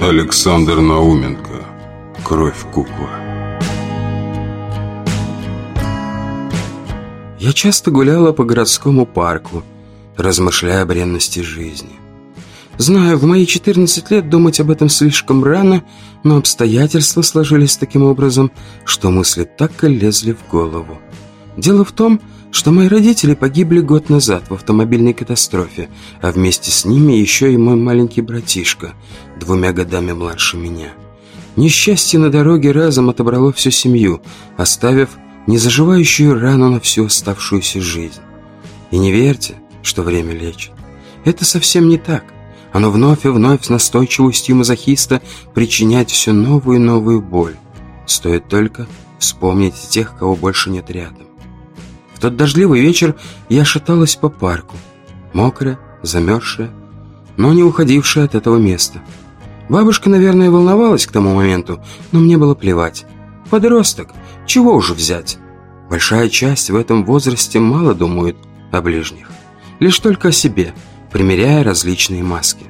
Александр Науменко. Кровь кукла. Я часто гуляла по городскому парку, размышляя о бренности жизни. Знаю, в мои 14 лет думать об этом слишком рано, но обстоятельства сложились таким образом, что мысли так и лезли в голову. Дело в том, что мои родители погибли год назад в автомобильной катастрофе, а вместе с ними еще и мой маленький братишка, двумя годами младше меня. Несчастье на дороге разом отобрало всю семью, оставив незаживающую рану на всю оставшуюся жизнь. И не верьте, что время лечит. Это совсем не так. Оно вновь и вновь с настойчивостью мазохиста причинять все новую и новую боль. Стоит только вспомнить тех, кого больше нет рядом. В тот дождливый вечер я шаталась по парку, мокрая, замерзшая, но не уходившая от этого места. Бабушка, наверное, волновалась к тому моменту, но мне было плевать. Подросток, чего уже взять? Большая часть в этом возрасте мало думает о ближних. Лишь только о себе, примеряя различные маски.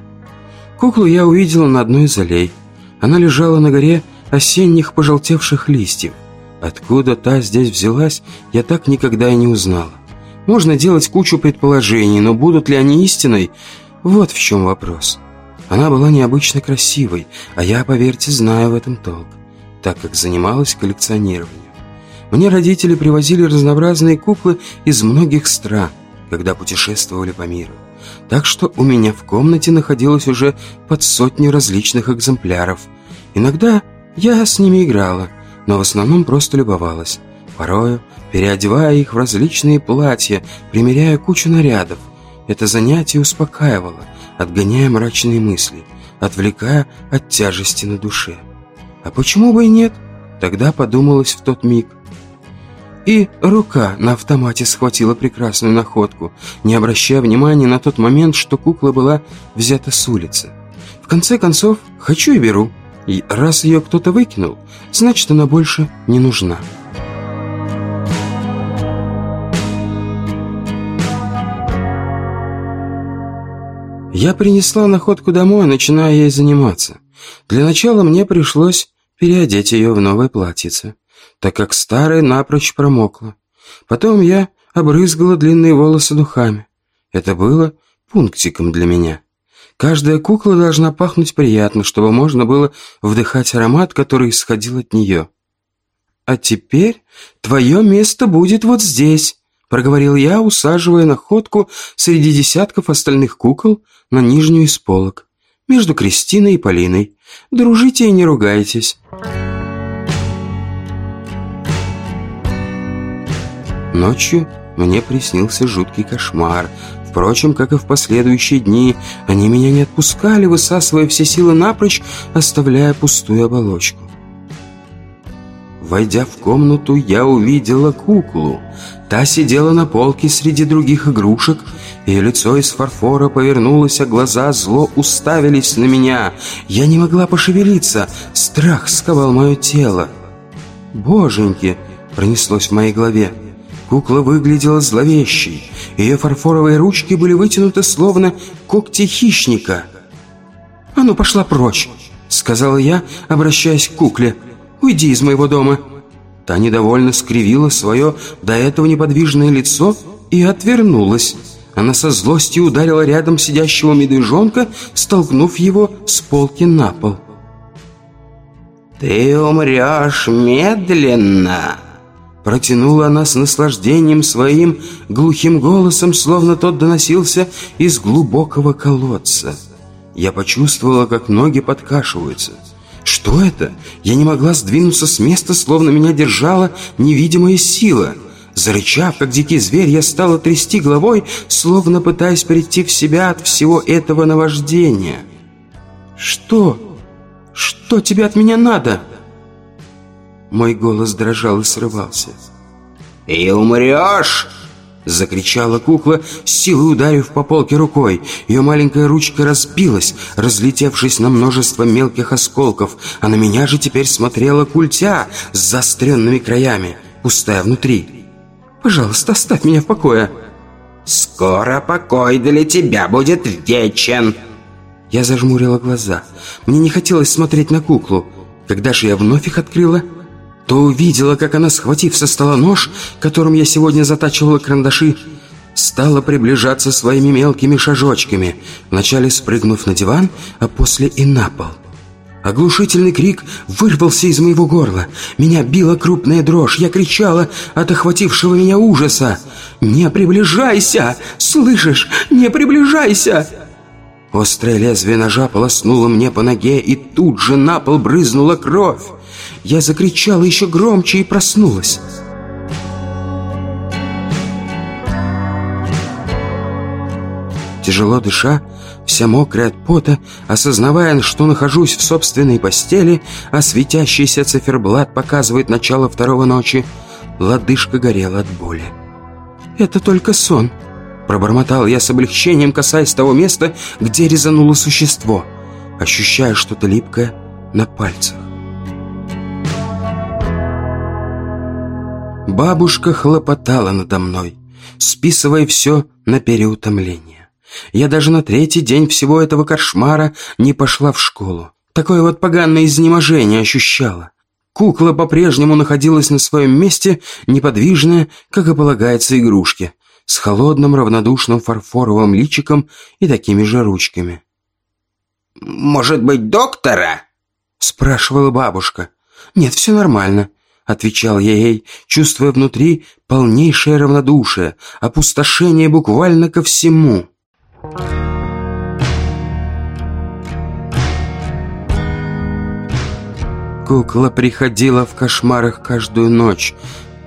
Куклу я увидела на одной из аллей. Она лежала на горе осенних пожелтевших листьев. Откуда та здесь взялась, я так никогда и не узнала. Можно делать кучу предположений, но будут ли они истиной? Вот в чем вопрос. Она была необычно красивой, а я, поверьте, знаю в этом толк, так как занималась коллекционированием. Мне родители привозили разнообразные куклы из многих стран, когда путешествовали по миру. Так что у меня в комнате находилось уже под сотни различных экземпляров. Иногда я с ними играла – но в основном просто любовалась. Порою, переодевая их в различные платья, примеряя кучу нарядов. Это занятие успокаивало, отгоняя мрачные мысли, отвлекая от тяжести на душе. А почему бы и нет? Тогда подумалось в тот миг. И рука на автомате схватила прекрасную находку, не обращая внимания на тот момент, что кукла была взята с улицы. В конце концов, хочу и беру. И раз ее кто-то выкинул, значит, она больше не нужна. Я принесла находку домой, начиная ей заниматься. Для начала мне пришлось переодеть ее в новое платьице, так как старое напрочь промокло. Потом я обрызгала длинные волосы духами. Это было пунктиком для меня. Каждая кукла должна пахнуть приятно, чтобы можно было вдыхать аромат, который исходил от нее. «А теперь твое место будет вот здесь», — проговорил я, усаживая находку среди десятков остальных кукол на нижнюю из полок, между Кристиной и Полиной. Дружите и не ругайтесь. Ночью мне приснился жуткий кошмар, Впрочем, как и в последующие дни, они меня не отпускали, высасывая все силы напрочь, оставляя пустую оболочку. Войдя в комнату, я увидела куклу. Та сидела на полке среди других игрушек, ее лицо из фарфора повернулось, а глаза зло уставились на меня. Я не могла пошевелиться, страх сковал мое тело. «Боженьки!» — пронеслось в моей голове. Кукла выглядела зловещей. Ее фарфоровые ручки были вытянуты, словно когти хищника. «А ну, пошла прочь!» — сказала я, обращаясь к кукле. «Уйди из моего дома!» Та недовольно скривила свое до этого неподвижное лицо и отвернулась. Она со злостью ударила рядом сидящего медвежонка, столкнув его с полки на пол. «Ты умрешь медленно!» Протянула она с наслаждением своим глухим голосом, словно тот доносился из глубокого колодца. Я почувствовала, как ноги подкашиваются. Что это? Я не могла сдвинуться с места, словно меня держала невидимая сила. Зарычав, как дикий зверь, я стала трясти головой, словно пытаясь прийти в себя от всего этого наваждения. «Что? Что тебе от меня надо?» Мой голос дрожал и срывался. «И умрешь!» Закричала кукла, с силой ударив по полке рукой. Ее маленькая ручка разбилась, разлетевшись на множество мелких осколков, а на меня же теперь смотрела культя с заостренными краями, пустая внутри. «Пожалуйста, оставь меня в покое!» Скоро покой для тебя будет вечен. Я зажмурила глаза. Мне не хотелось смотреть на куклу. Когда же я вновь их открыла, то увидела, как она, схватив со стола нож, которым я сегодня затачивала карандаши, стала приближаться своими мелкими шажочками, вначале спрыгнув на диван, а после и на пол. Оглушительный крик вырвался из моего горла. Меня била крупная дрожь. Я кричала от охватившего меня ужаса. «Не приближайся! Слышишь? Не приближайся!» Острое лезвие ножа полоснуло мне по ноге, и тут же на пол брызнула кровь. Я закричала еще громче и проснулась. Тяжело дыша, вся мокрая от пота, осознавая, что нахожусь в собственной постели, а светящийся циферблат показывает начало второго ночи, лодыжка горела от боли. «Это только сон», — пробормотал я с облегчением, касаясь того места, где резануло существо, ощущая что-то липкое на пальцах. Бабушка хлопотала надо мной, списывая все на переутомление. Я даже на третий день всего этого кошмара не пошла в школу. Такое вот поганое изнеможение ощущала. Кукла по-прежнему находилась на своем месте, неподвижная, как и полагается игрушке, с холодным равнодушным фарфоровым личиком и такими же ручками. «Может быть, доктора?» — спрашивала бабушка. «Нет, все нормально», — отвечал я ей, чувствуя внутри полнейшее равнодушие, опустошение буквально ко всему. Кукла приходила в кошмарах каждую ночь,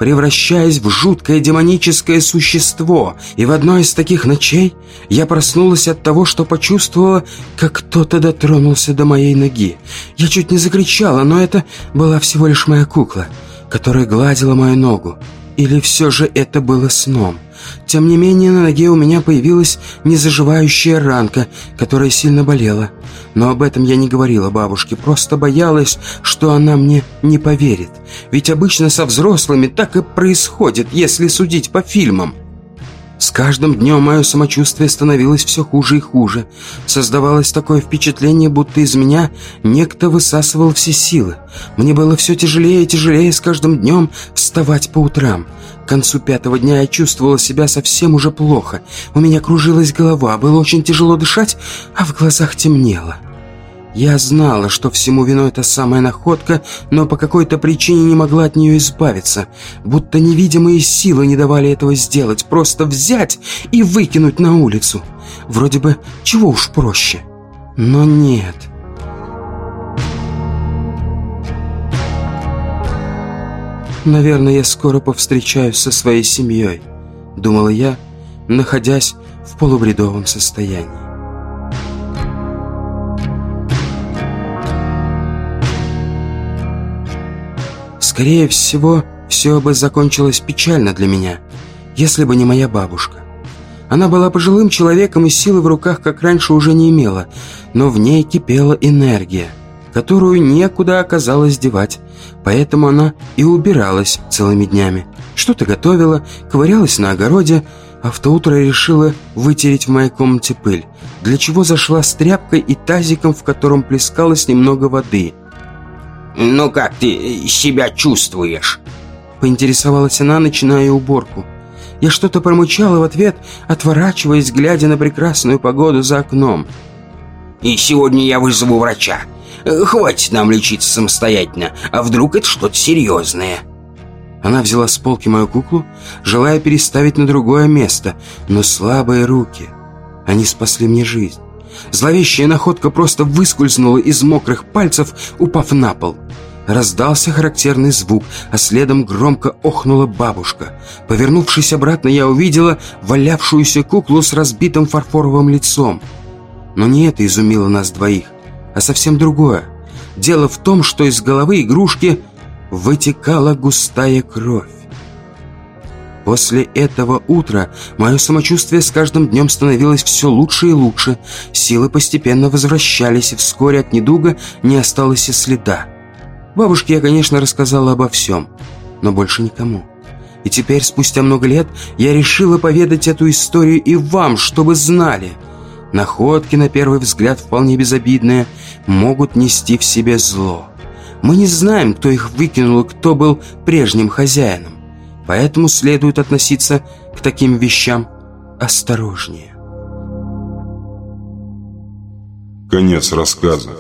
превращаясь в жуткое демоническое существо. И в одной из таких ночей я проснулась от того, что почувствовала, как кто-то дотронулся до моей ноги. Я чуть не закричала, но это была всего лишь моя кукла, которая гладила мою ногу. Или все же это было сном? Тем не менее, на ноге у меня появилась незаживающая ранка, которая сильно болела. Но об этом я не говорила бабушке, просто боялась, что она мне не поверит. Ведь обычно со взрослыми так и происходит, если судить по фильмам. С каждым днем мое самочувствие становилось все хуже и хуже. Создавалось такое впечатление, будто из меня некто высасывал все силы. Мне было все тяжелее и тяжелее с каждым днем вставать по утрам. К концу пятого дня я чувствовала себя совсем уже плохо. У меня кружилась голова, было очень тяжело дышать, а в глазах темнело. Я знала, что всему виной эта самая находка, но по какой-то причине не могла от нее избавиться. Будто невидимые силы не давали этого сделать, просто взять и выкинуть на улицу. Вроде бы чего уж проще. Но нет. Наверное, я скоро повстречаюсь со своей семьей, думала я, находясь в полубредовом состоянии. Скорее всего, все бы закончилось печально для меня, если бы не моя бабушка. Она была пожилым человеком и силы в руках, как раньше, уже не имела, но в ней кипела энергия, которую некуда оказалось девать, поэтому она и убиралась целыми днями. Что-то готовила, ковырялась на огороде, а в то утро решила вытереть в моей комнате пыль, для чего зашла с тряпкой и тазиком, в котором плескалось немного воды – «Ну как ты себя чувствуешь?» Поинтересовалась она, начиная уборку. Я что-то промычала в ответ, отворачиваясь, глядя на прекрасную погоду за окном. «И сегодня я вызову врача. Хватит нам лечиться самостоятельно, а вдруг это что-то серьезное?» Она взяла с полки мою куклу, желая переставить на другое место, но слабые руки. Они спасли мне жизнь. Зловещая находка просто выскользнула из мокрых пальцев, упав на пол. Раздался характерный звук, а следом громко охнула бабушка. Повернувшись обратно, я увидела валявшуюся куклу с разбитым фарфоровым лицом. Но не это изумило нас двоих, а совсем другое. Дело в том, что из головы игрушки вытекала густая кровь. После этого утра мое самочувствие с каждым днем становилось все лучше и лучше. Силы постепенно возвращались, и вскоре от недуга не осталось и следа. Бабушке я, конечно, рассказала обо всем, но больше никому. И теперь, спустя много лет, я решила поведать эту историю и вам, чтобы знали. Находки, на первый взгляд, вполне безобидные, могут нести в себе зло. Мы не знаем, кто их выкинул и кто был прежним хозяином. Поэтому следует относиться к таким вещам осторожнее. Конец рассказа.